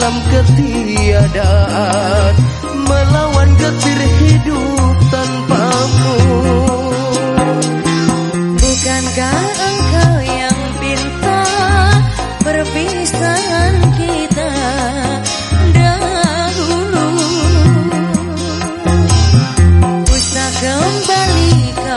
dalam ketiadaan Melawan getir hidup tanpamu. Bukankah engkau yang pinta perpisahan kita dahulu? Usah kembali ke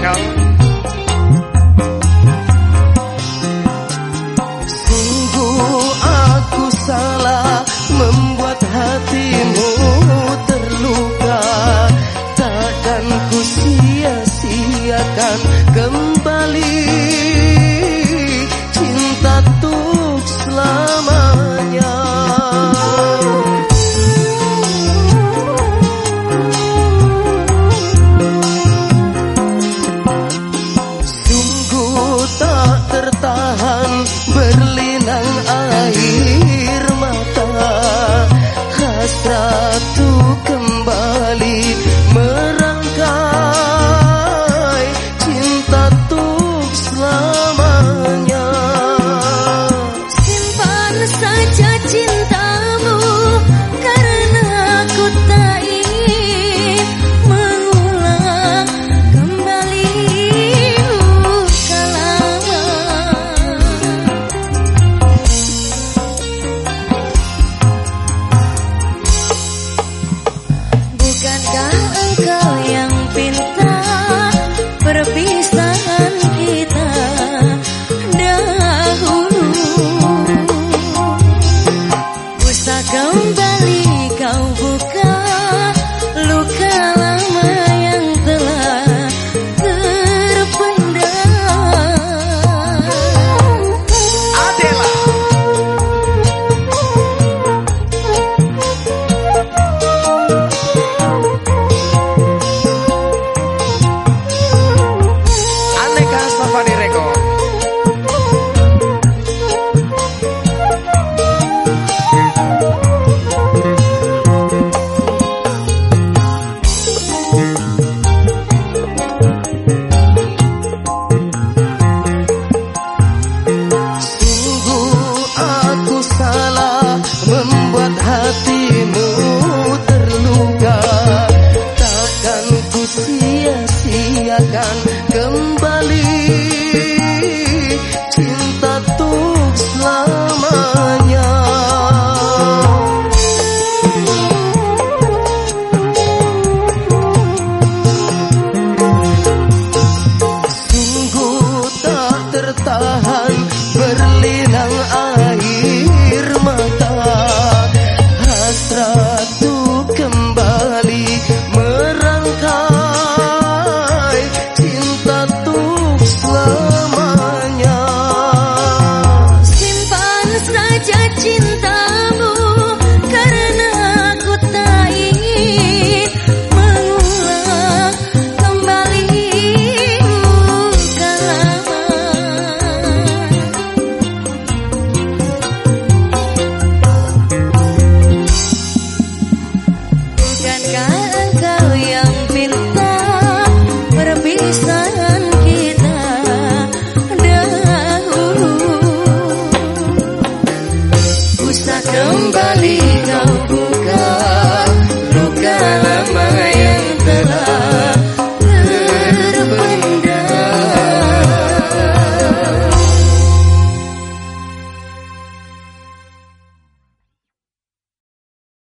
No. hasratku kembali. 家。kembali slow.